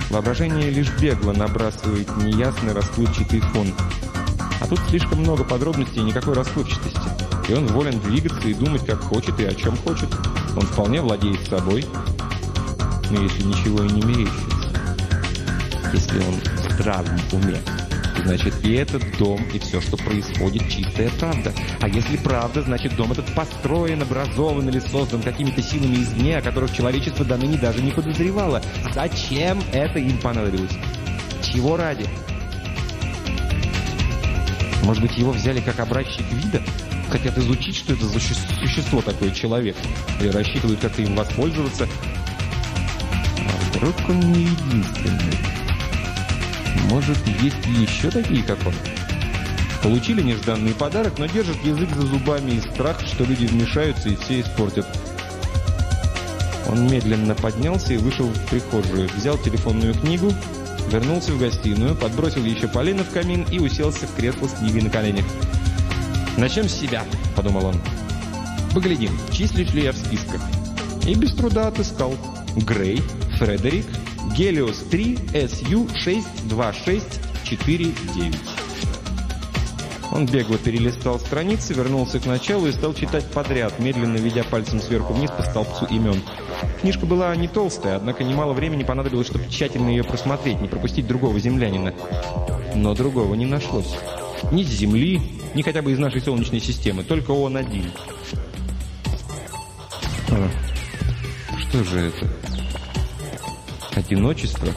Воображение лишь бегло набрасывает неясный расплывчатый фон – тут слишком много подробностей и никакой расплывчатости. И он волен двигаться и думать, как хочет и о чем хочет. Он вполне владеет собой. Но если ничего и не мерещится, если он в здравом уме, значит и этот дом, и все, что происходит, чистая правда. А если правда, значит дом этот построен, образован или создан какими-то силами извне, о которых человечество до ныне даже не подозревало. Зачем это им понадобилось? Чего ради? Может быть, его взяли как образчик вида? Хотят изучить, что это за существо такое человек? Или рассчитывают как-то им воспользоваться? А вдруг он не единственный? Может, есть еще такие, как он? Получили нежданный подарок, но держат язык за зубами и страх, что люди вмешаются и все испортят. Он медленно поднялся и вышел в прихожую, взял телефонную книгу Вернулся в гостиную, подбросил еще полено в камин и уселся в кресло с книгой на коленях. «Начнем с себя», — подумал он. «Поглядим, числюсь ли я в списках». И без труда отыскал. Грей, Фредерик, Гелиос 3, СЮ 62649. Он бегло перелистал страницы, вернулся к началу и стал читать подряд, медленно ведя пальцем сверху вниз по столбцу имен. Книжка была не толстая, однако немало времени понадобилось, чтобы тщательно ее просмотреть, не пропустить другого землянина. Но другого не нашлось. Ни с Земли, ни хотя бы из нашей Солнечной системы, только он один. А, что же это? Одиночество?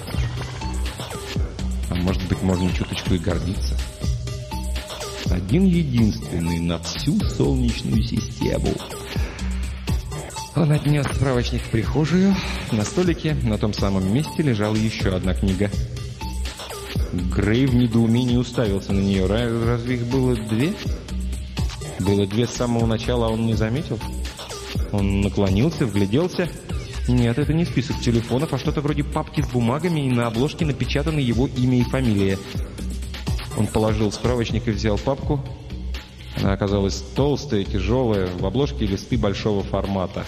А может быть, можно чуточку и гордиться? Один единственный на всю Солнечную систему — он отнес справочник в прихожую. На столике на том самом месте лежала еще одна книга. Грей в недоумении уставился на нее. Разве их было две? Было две с самого начала, а он не заметил? Он наклонился, вгляделся. Нет, это не список телефонов, а что-то вроде папки с бумагами, и на обложке напечатаны его имя и фамилия. Он положил справочник и взял папку. Она оказалась толстая, тяжелая, в обложке листы большого формата.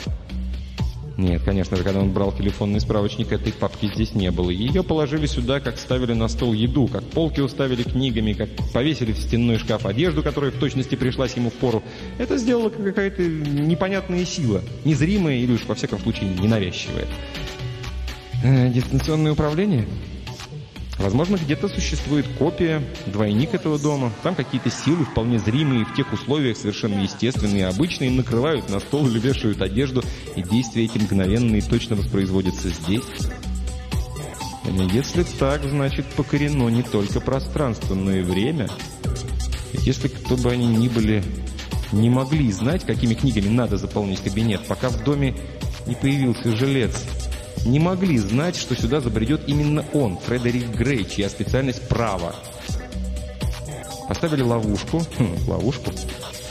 Нет, конечно же, когда он брал телефонный справочник, этой папки здесь не было. Ее положили сюда, как ставили на стол еду, как полки уставили книгами, как повесили в стенной шкаф одежду, которая в точности пришлась ему в пору. Это сделала какая-то непонятная сила, незримая или уж, во всяком случае, ненавязчивая. Э, дистанционное управление? Возможно, где-то существует копия, двойник этого дома. Там какие-то силы, вполне зримые, в тех условиях совершенно естественные обычные, накрывают на стол или вешают одежду, и действия эти мгновенно и точно воспроизводятся здесь. Если так, значит покорено не только пространство, но и время. Если кто бы они ни были, не могли знать, какими книгами надо заполнить кабинет, пока в доме не появился жилец – не могли знать, что сюда забредет именно он, Фредерик Грей, чья специальность право. Поставили ловушку, хм, ловушку,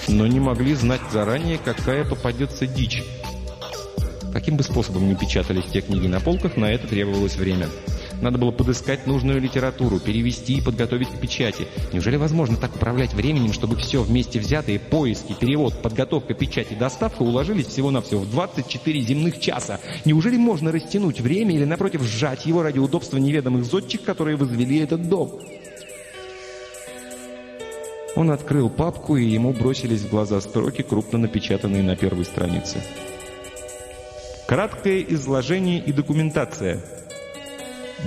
но не могли знать заранее, какая попадется дичь. Каким бы способом ни печатались те книги на полках, на это требовалось время. Надо было подыскать нужную литературу, перевести и подготовить к печати. Неужели возможно так управлять временем, чтобы все вместе взятые поиски, перевод, подготовка, печать и доставка уложились всего-навсего в 24 земных часа? Неужели можно растянуть время или, напротив, сжать его ради удобства неведомых зодчих, которые возвели этот дом? Он открыл папку, и ему бросились в глаза строки, крупно напечатанные на первой странице. Краткое изложение и документация –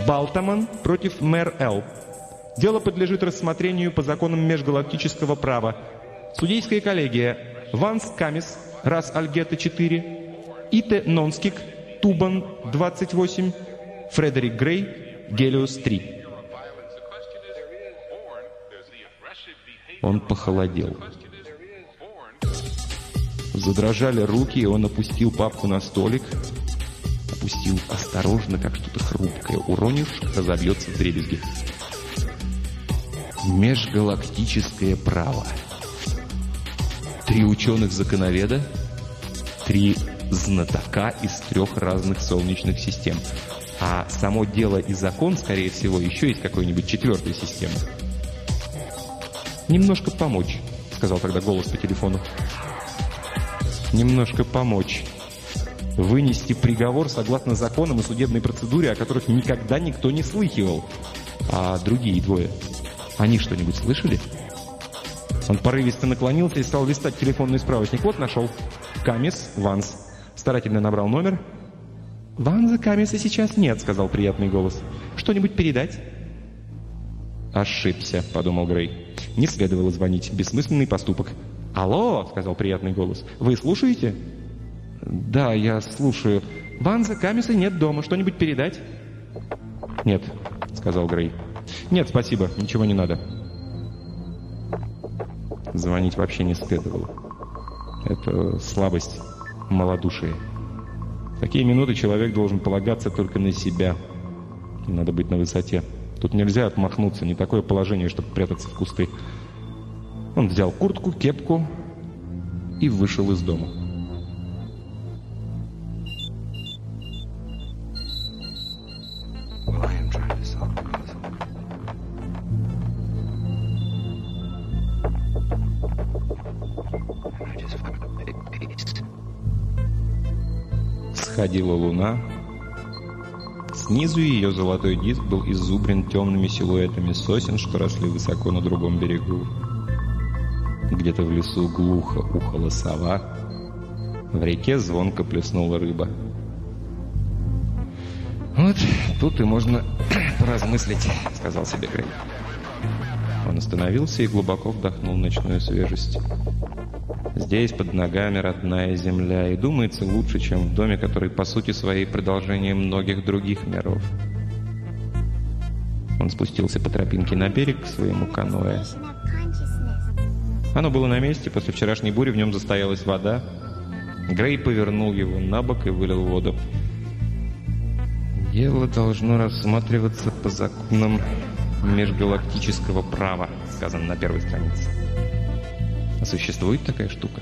Балтаман против Мэр Л. Дело подлежит рассмотрению по законам межгалактического права. Судейская коллегия. Ванс Камис, Рас Альгета 4, Ите Нонскик, Тубан 28, Фредерик Грей, Гелиус 3. Он похолодел. Задрожали руки, и он опустил папку на столик, опустил осторожно, как что-то хрупкое. Уронишь, разобьется в дребезги. Межгалактическое право. Три ученых-законоведа, три знатока из трех разных солнечных систем. А само дело и закон, скорее всего, еще из какой-нибудь четвертой системы. «Немножко помочь», — сказал тогда голос по телефону. «Немножко помочь» вынести приговор согласно законам и судебной процедуре, о которых никогда никто не слыхивал. А другие двое, они что-нибудь слышали? Он порывисто наклонился и стал листать телефонный справочник. Вот нашел. Камис Ванс. Старательно набрал номер. «Ванза Камиса сейчас нет», — сказал приятный голос. «Что-нибудь передать?» «Ошибся», — подумал Грей. «Не следовало звонить. Бессмысленный поступок». «Алло», — сказал приятный голос. «Вы слушаете?» «Да, я слушаю. Ванза Камиса нет дома. Что-нибудь передать?» «Нет», — сказал Грей. «Нет, спасибо. Ничего не надо». Звонить вообще не следовало. Это слабость, малодушие. В такие минуты человек должен полагаться только на себя. Надо быть на высоте. Тут нельзя отмахнуться, не такое положение, чтобы прятаться в кусты. Он взял куртку, кепку и вышел из дома. Всходила луна. Снизу ее золотой диск был изубрен темными силуэтами сосен, что росли высоко на другом берегу. Где-то в лесу глухо ухала сова. В реке звонко плеснула рыба. «Вот тут и можно поразмыслить», — сказал себе Грей. Он остановился и глубоко вдохнул ночную свежесть. Здесь под ногами родная земля, и думается лучше, чем в доме, который по сути своей продолжение многих других миров. Он спустился по тропинке на берег к своему каноэ. Оно было на месте, после вчерашней бури в нем застоялась вода. Грей повернул его на бок и вылил воду. «Дело должно рассматриваться по законам межгалактического права», сказано на первой странице. А существует такая штука?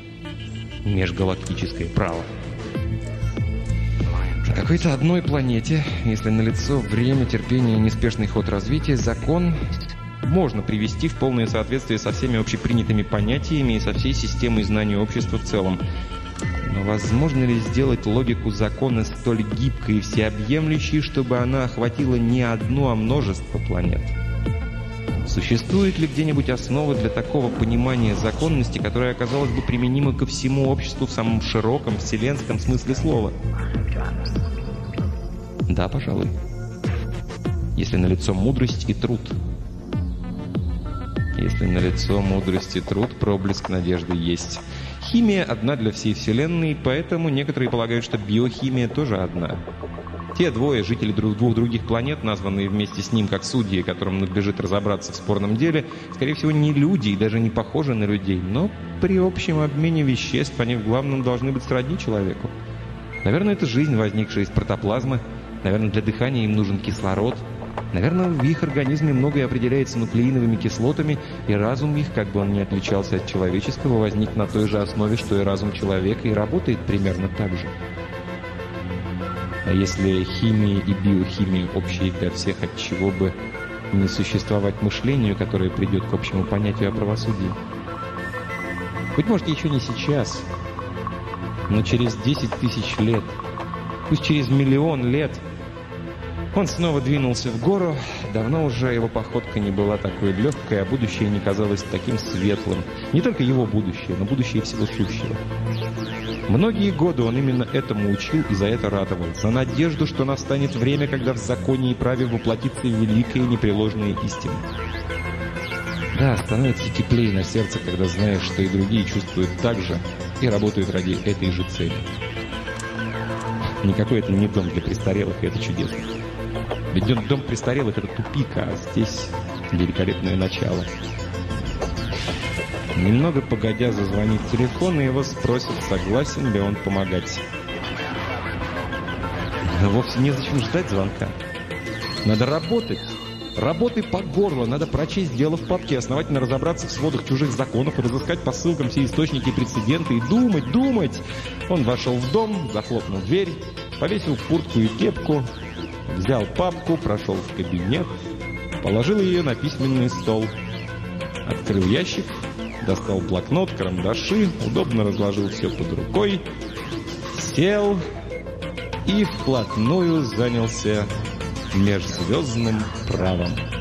Межгалактическое право. На какой-то одной планете, если налицо время, терпение и неспешный ход развития, закон можно привести в полное соответствие со всеми общепринятыми понятиями и со всей системой знаний общества в целом. Но возможно ли сделать логику закона столь гибкой и всеобъемлющей, чтобы она охватила не одну, а множество планет? Существует ли где-нибудь основа для такого понимания законности, которая оказалась бы применима ко всему обществу в самом широком вселенском смысле слова? Да, пожалуй. Если налицо мудрость и труд. Если налицо мудрость и труд, проблеск надежды есть. Химия одна для всей Вселенной, поэтому некоторые полагают, что биохимия тоже одна. Те двое, жители двух других планет, названные вместе с ним как судьи, которым надлежит разобраться в спорном деле, скорее всего, не люди и даже не похожи на людей, но при общем обмене веществ они в главном должны быть сродни человеку. Наверное, это жизнь, возникшая из протоплазмы, наверное, для дыхания им нужен кислород, наверное, в их организме многое определяется нуклеиновыми кислотами, и разум их, как бы он ни отличался от человеческого, возник на той же основе, что и разум человека, и работает примерно так же. А если химия и биохимия общие для всех, от чего бы не существовать мышлению, которое придет к общему понятию о правосудии? Быть может, еще не сейчас, но через 10 тысяч лет, пусть через миллион лет – он снова двинулся в гору. Давно уже его походка не была такой легкой, а будущее не казалось таким светлым. Не только его будущее, но будущее всего сущего. Многие годы он именно этому учил и за это радовал. За надежду, что настанет время, когда в законе и праве воплотится великая непреложная истина. Да, становится теплее на сердце, когда знаешь, что и другие чувствуют так же и работают ради этой же цели. Никакой это не дом для престарелых, и это чудесно. Ведь дом престарелых — это тупик, а здесь великолепное начало. Немного погодя зазвонит телефон, и его спросят, согласен ли он помогать. Вовсе незачем ждать звонка. Надо работать. Работы по горло. Надо прочесть дело в папке, основательно разобраться в сводах чужих законов, разыскать по ссылкам все источники и прецеденты и думать, думать. Он вошел в дом, захлопнул дверь, повесил куртку и кепку, Взял папку, прошел в кабинет, положил ее на письменный стол. Открыл ящик, достал блокнот, карандаши, удобно разложил все под рукой, сел и вплотную занялся межзвездным правом.